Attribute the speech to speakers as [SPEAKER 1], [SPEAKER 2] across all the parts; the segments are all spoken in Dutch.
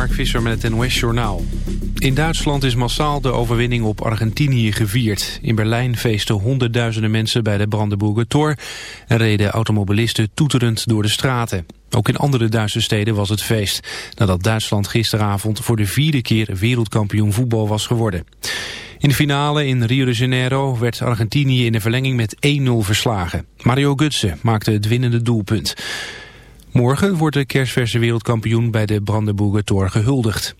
[SPEAKER 1] Mark Visser met het NOS-journaal. In Duitsland is massaal de overwinning op Argentinië gevierd. In Berlijn feesten honderdduizenden mensen bij de Brandenburger Tor... en reden automobilisten toeterend door de straten. Ook in andere Duitse steden was het feest... nadat Duitsland gisteravond voor de vierde keer wereldkampioen voetbal was geworden. In de finale in Rio de Janeiro werd Argentinië in de verlenging met 1-0 verslagen. Mario Götze maakte het winnende doelpunt. Morgen wordt de kerstverse wereldkampioen bij de Brandenburger Tor gehuldigd.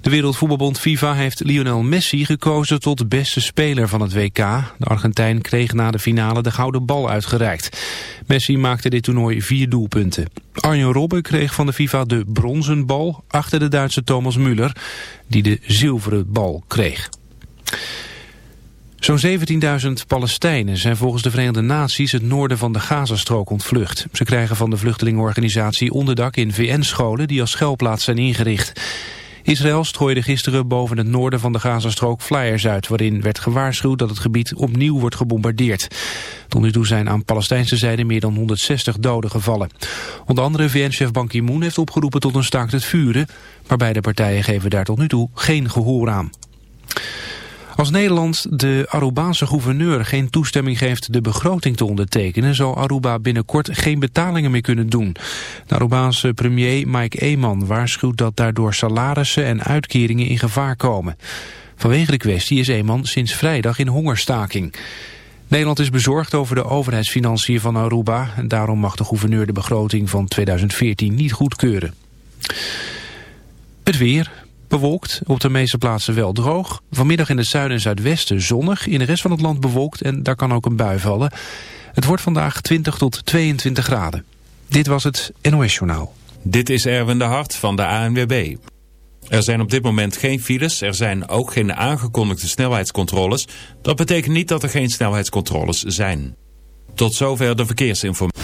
[SPEAKER 1] De Wereldvoetbalbond FIFA heeft Lionel Messi gekozen tot beste speler van het WK. De Argentijn kreeg na de finale de gouden bal uitgereikt. Messi maakte dit toernooi vier doelpunten. Arjen Robben kreeg van de FIFA de bronzen bal achter de Duitse Thomas Müller, die de zilveren bal kreeg. Zo'n 17.000 Palestijnen zijn volgens de Verenigde Naties het noorden van de Gazastrook ontvlucht. Ze krijgen van de vluchtelingenorganisatie onderdak in VN-scholen die als schuilplaats zijn ingericht. Israël strooide gisteren boven het noorden van de Gazastrook flyers uit... waarin werd gewaarschuwd dat het gebied opnieuw wordt gebombardeerd. Tot nu toe zijn aan Palestijnse zijde meer dan 160 doden gevallen. Onder andere VN-chef Ban Ki-moon heeft opgeroepen tot een staakt het vuren... maar beide partijen geven daar tot nu toe geen gehoor aan. Als Nederland de Arubaanse gouverneur geen toestemming geeft de begroting te ondertekenen, zal Aruba binnenkort geen betalingen meer kunnen doen. De Arubaanse premier Mike Eeman waarschuwt dat daardoor salarissen en uitkeringen in gevaar komen. Vanwege de kwestie is Eeman sinds vrijdag in hongerstaking. Nederland is bezorgd over de overheidsfinanciën van Aruba en daarom mag de gouverneur de begroting van 2014 niet goedkeuren. Het weer. Bewolkt, op de meeste plaatsen wel droog. Vanmiddag in het zuiden en zuidwesten zonnig. In de rest van het land bewolkt en daar kan ook een bui vallen. Het wordt vandaag 20 tot 22 graden. Dit was het NOS Journaal.
[SPEAKER 2] Dit is Erwin de Hart van de ANWB. Er zijn op dit moment geen files, er zijn ook geen aangekondigde snelheidscontroles. Dat betekent niet dat er geen snelheidscontroles zijn. Tot zover de verkeersinformatie.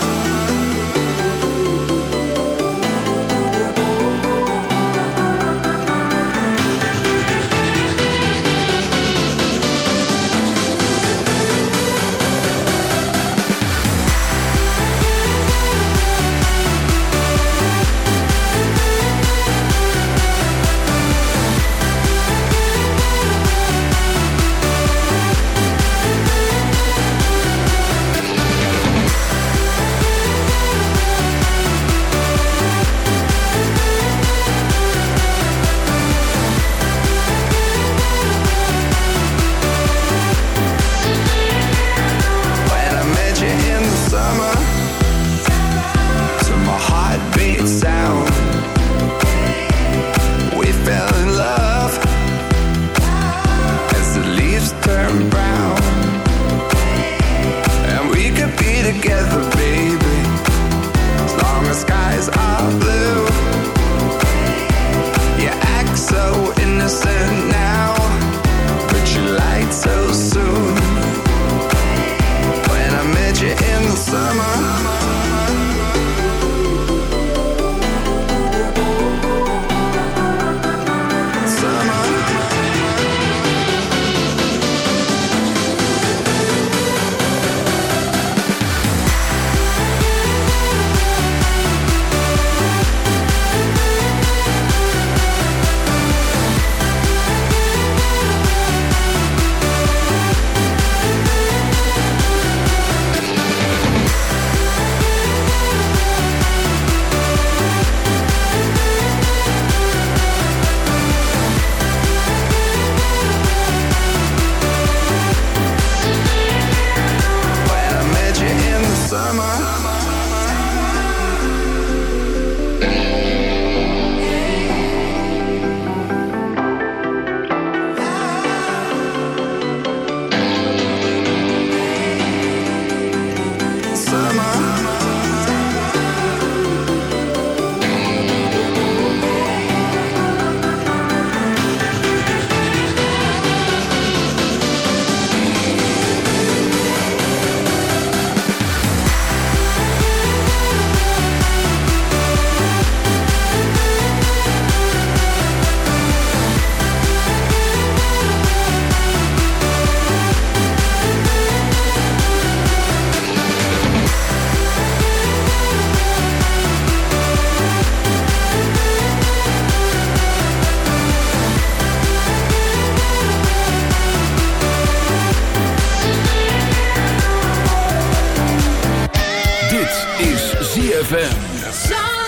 [SPEAKER 3] is ZFM.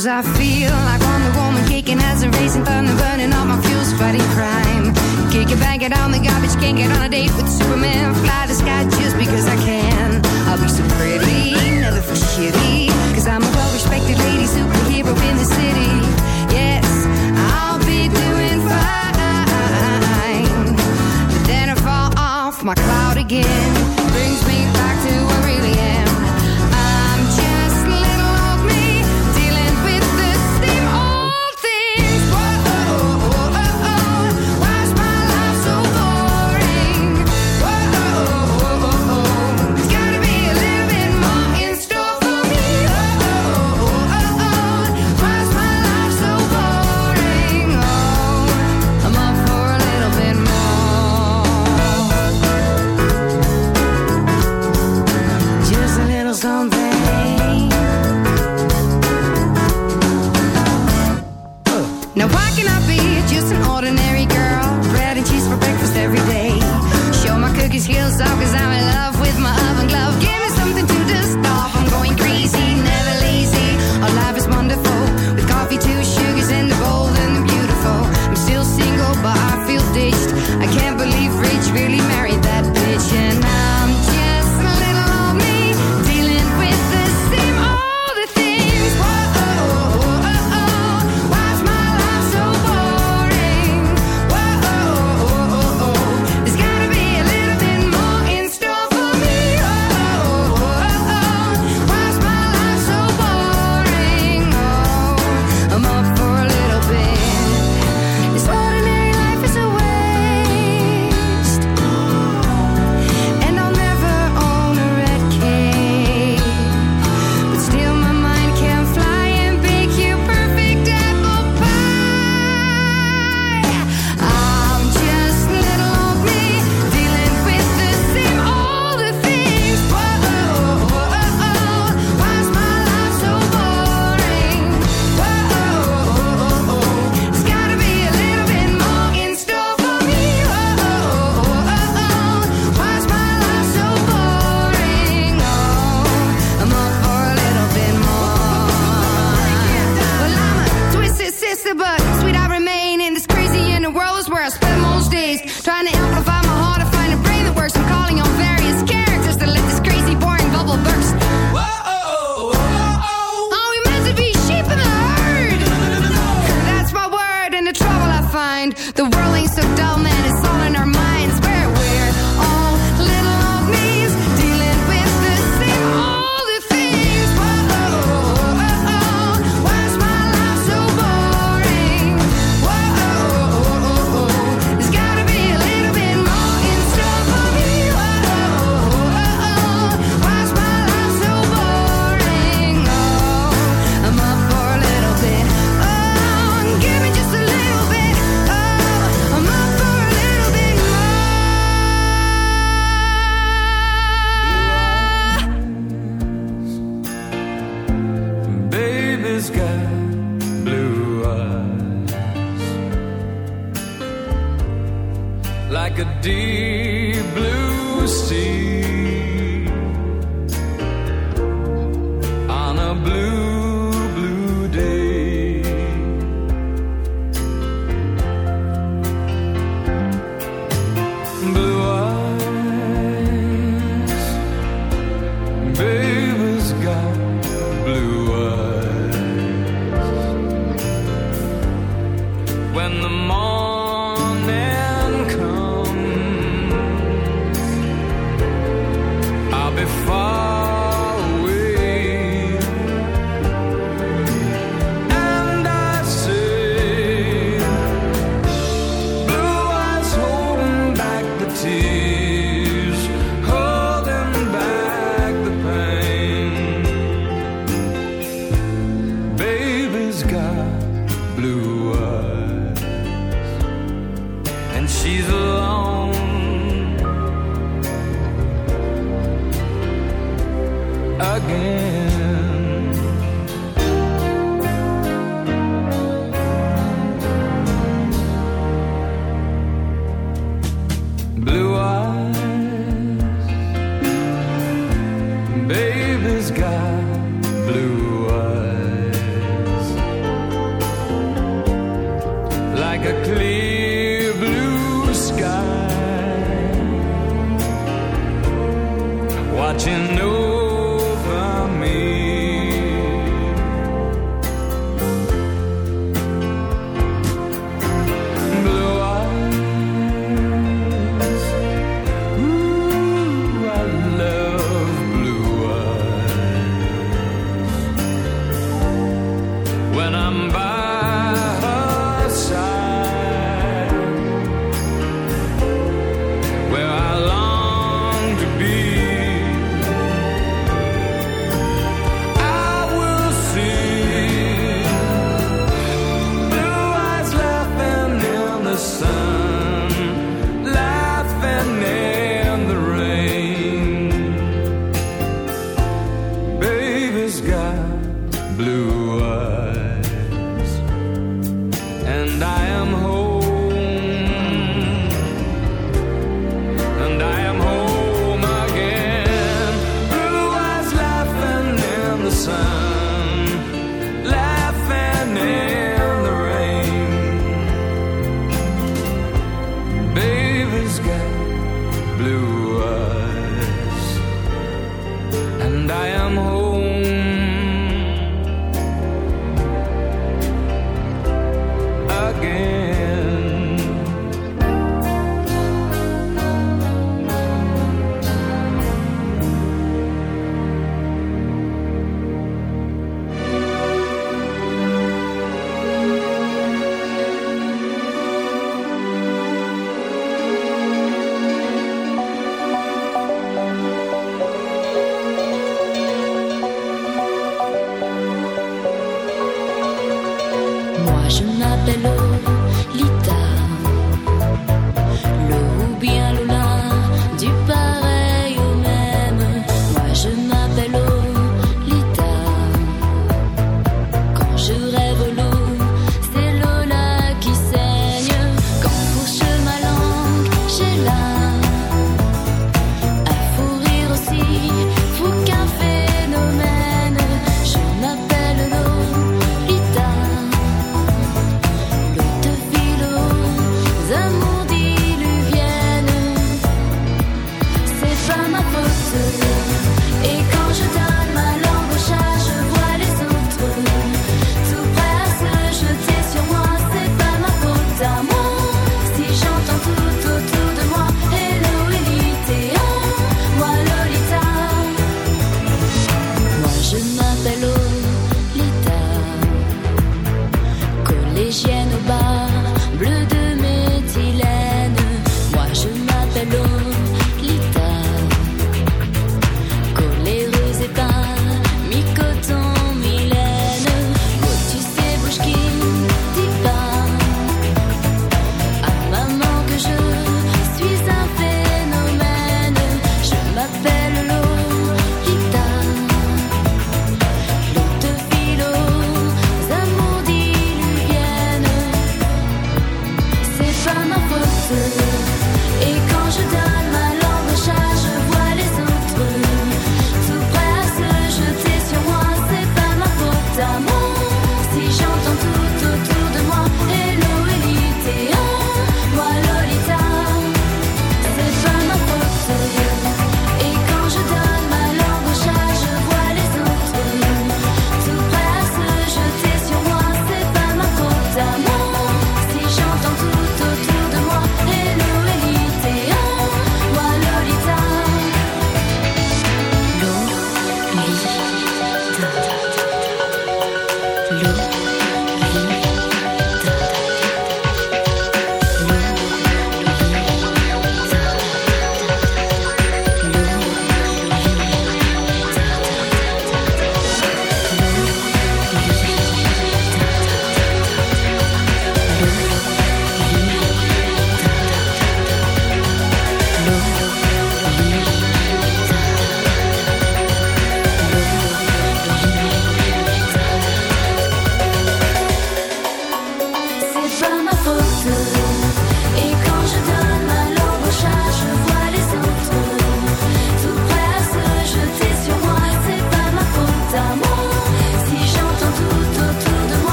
[SPEAKER 4] Sometimes I feel spend most days trying to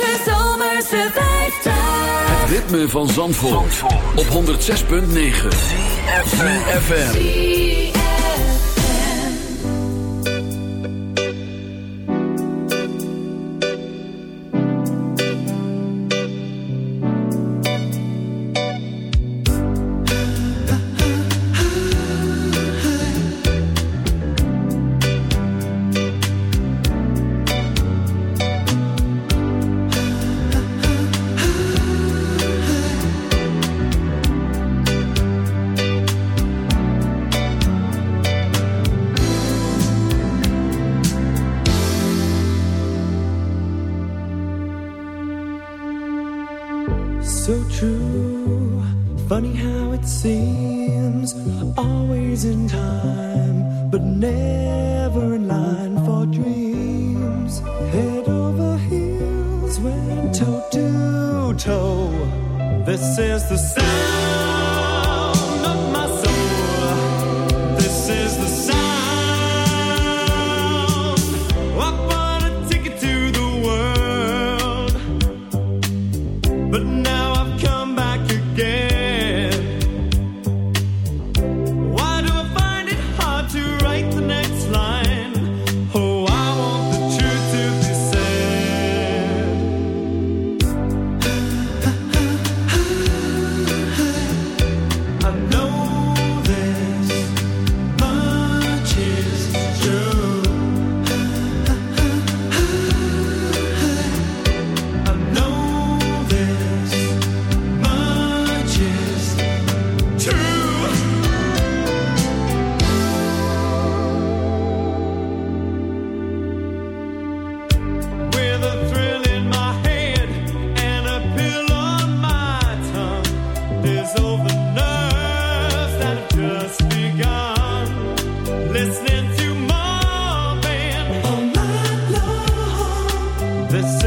[SPEAKER 5] De zomerse 50.
[SPEAKER 6] Het ritme van Zandvoort, op 106.9. FM.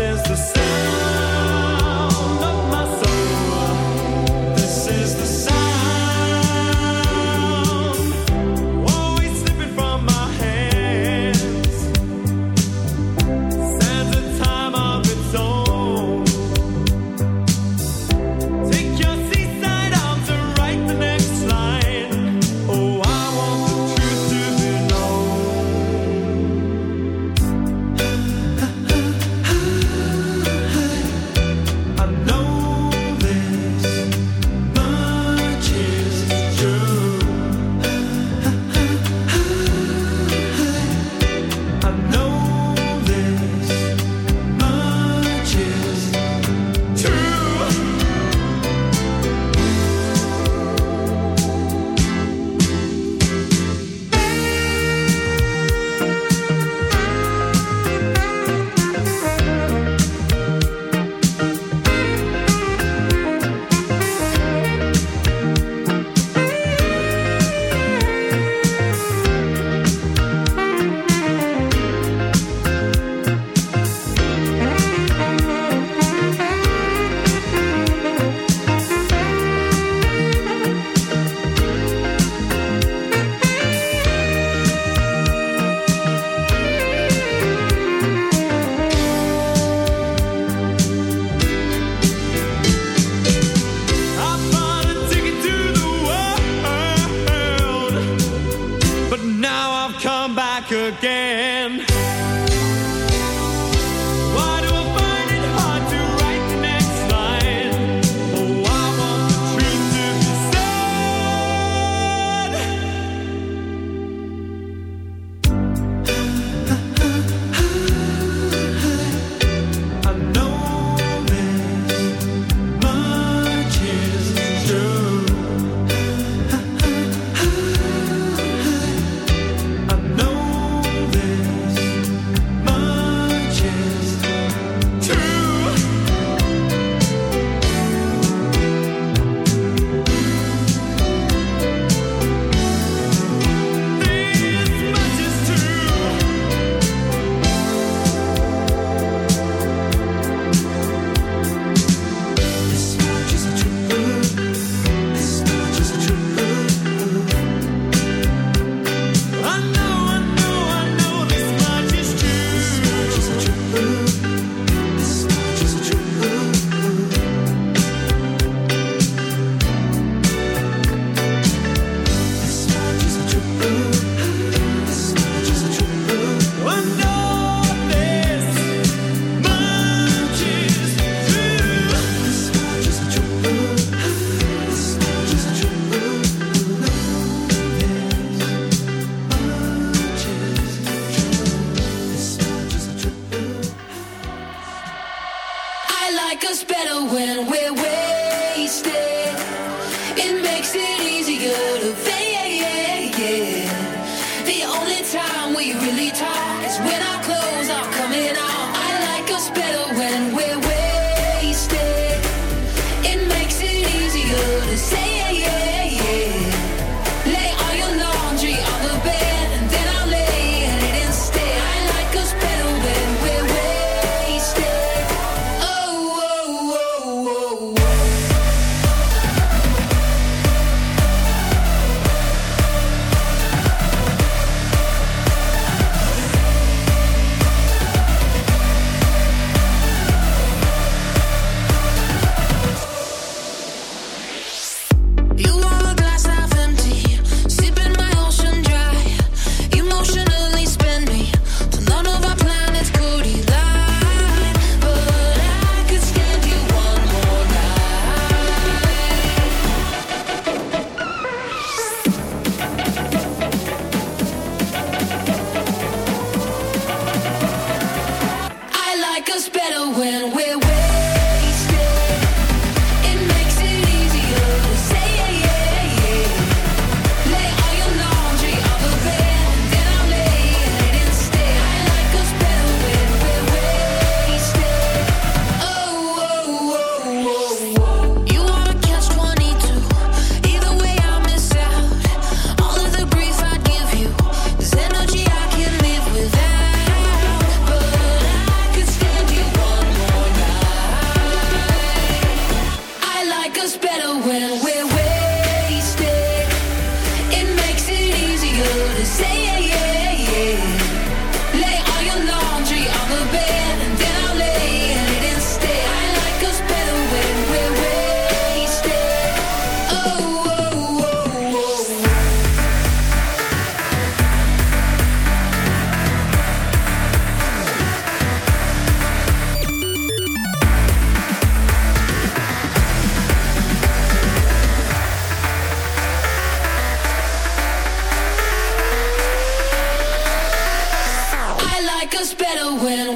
[SPEAKER 7] is the
[SPEAKER 8] sun. better when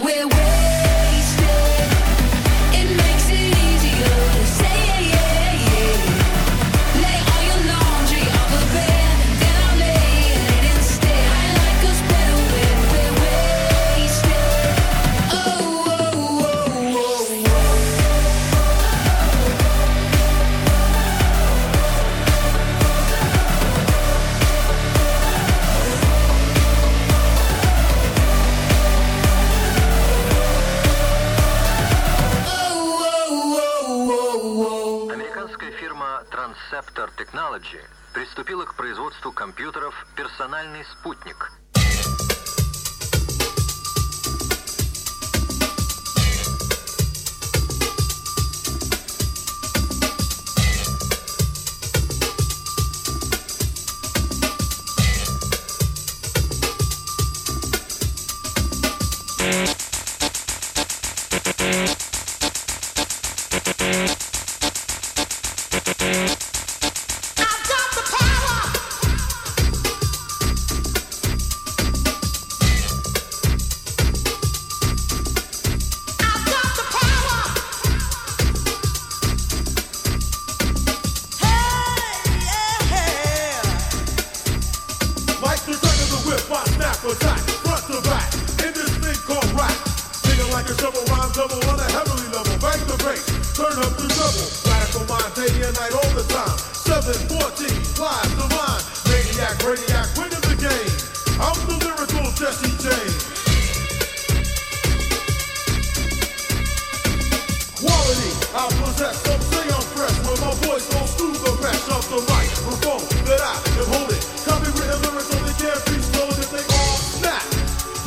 [SPEAKER 8] I
[SPEAKER 9] possess some seance fresh where my voice goes through the mesh off the microphone that I am holding. Copywritten lyrics only can't be stolen if they all snap.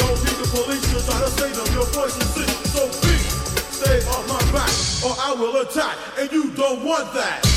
[SPEAKER 9] Don't need the police to try to save them. Your voice is sick, so
[SPEAKER 10] be. stay on my back or I will attack, and you don't want that.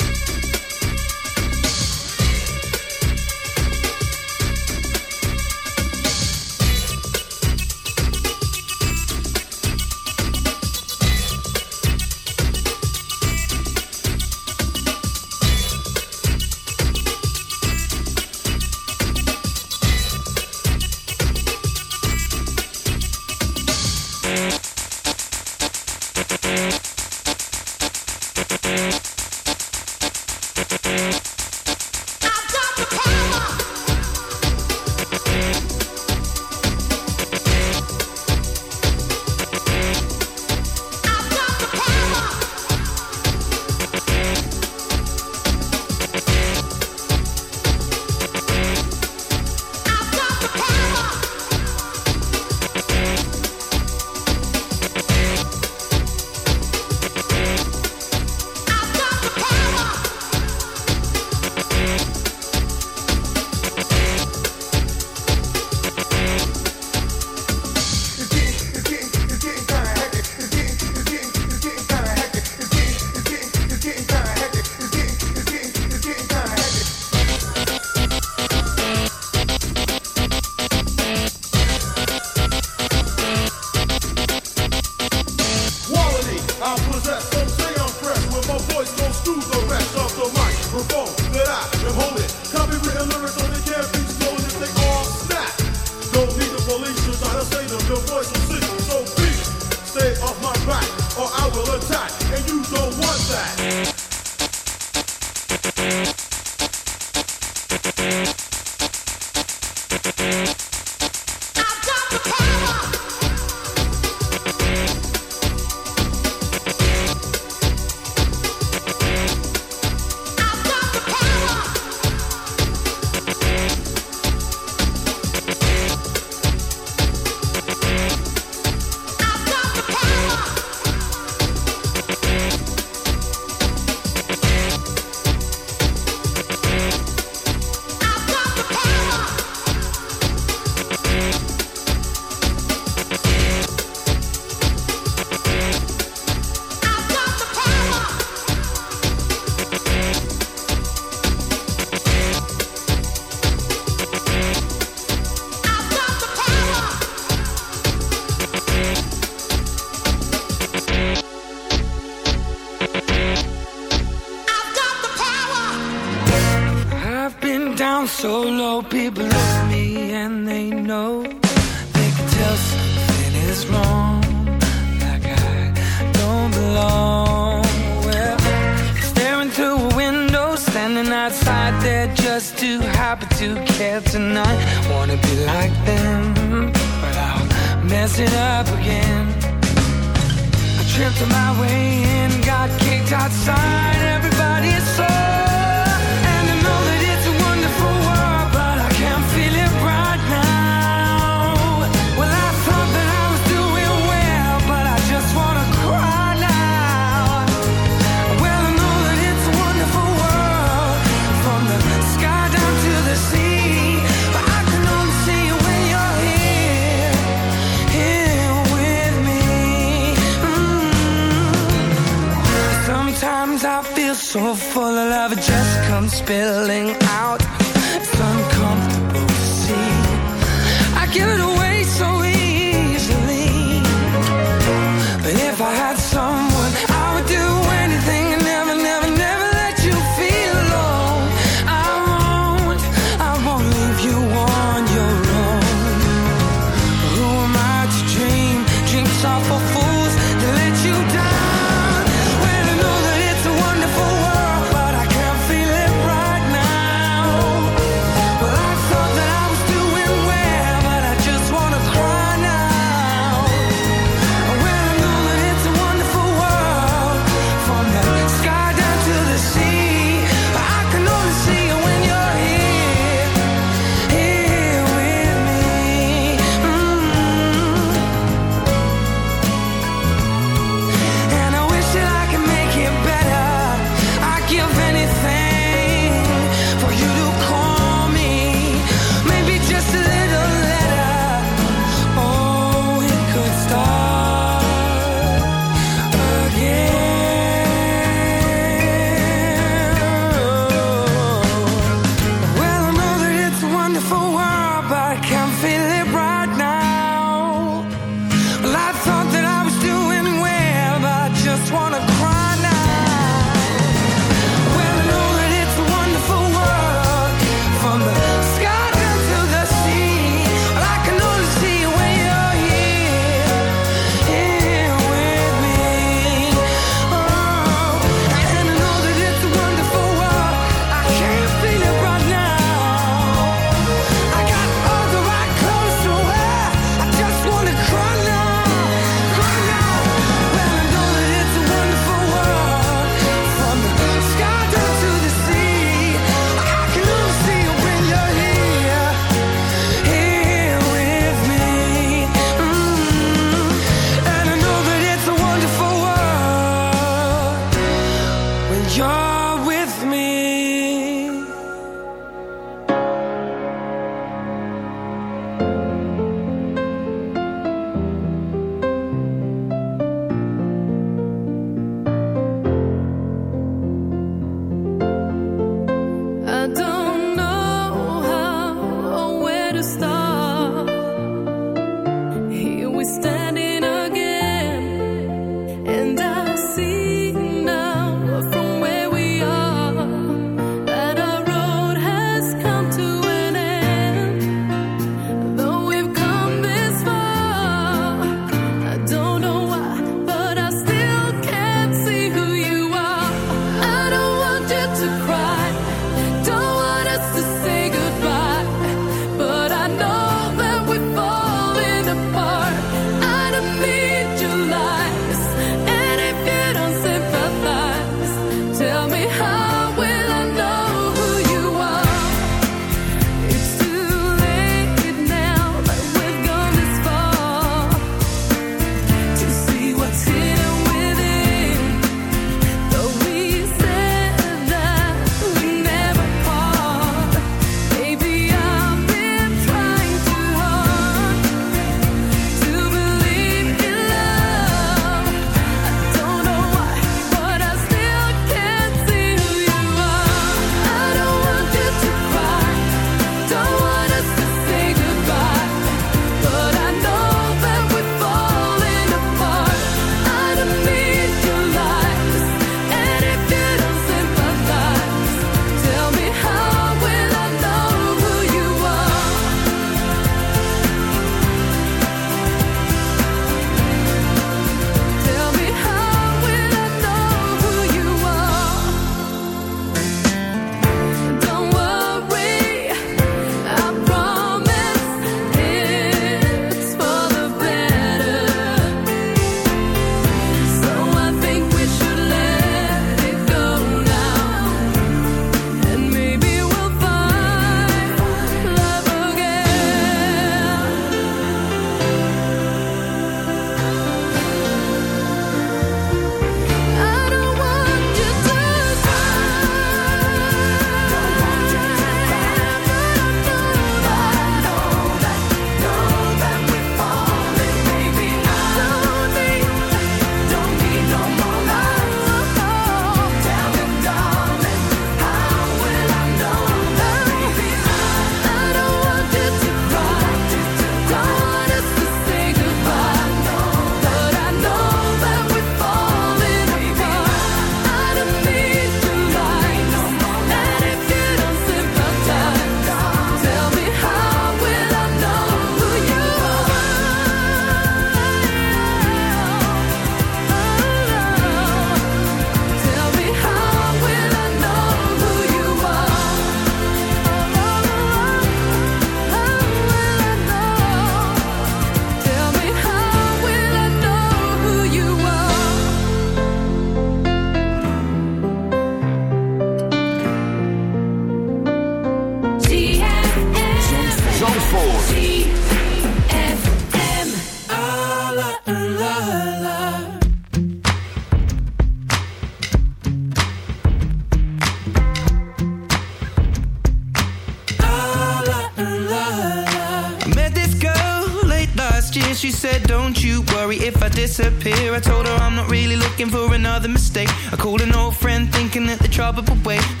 [SPEAKER 10] Disappear. I told her I'm not really looking for another mistake. I called an old friend thinking that the trouble would wait.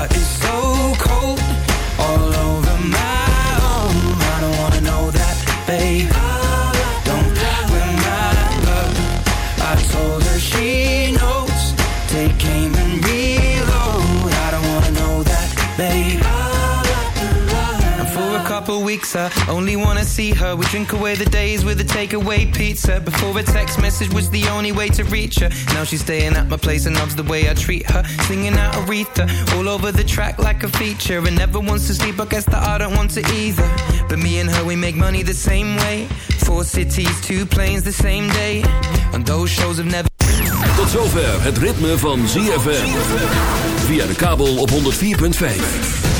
[SPEAKER 10] Heart is so cold. I only wanna see her. We drink away the days with a takeaway pizza. Before a text message was the only way to reach her. Now she's staying at my place and loves the way I treat her. Singing out Aretha all over the track like a feature. And never wants to sleep, I guess that I don't want to either. But me and her, we make money the same way. Four cities, two planes the same day. And those shows have never.
[SPEAKER 11] Tot zover het ritme van ZFM. Via de kabel op 104.5.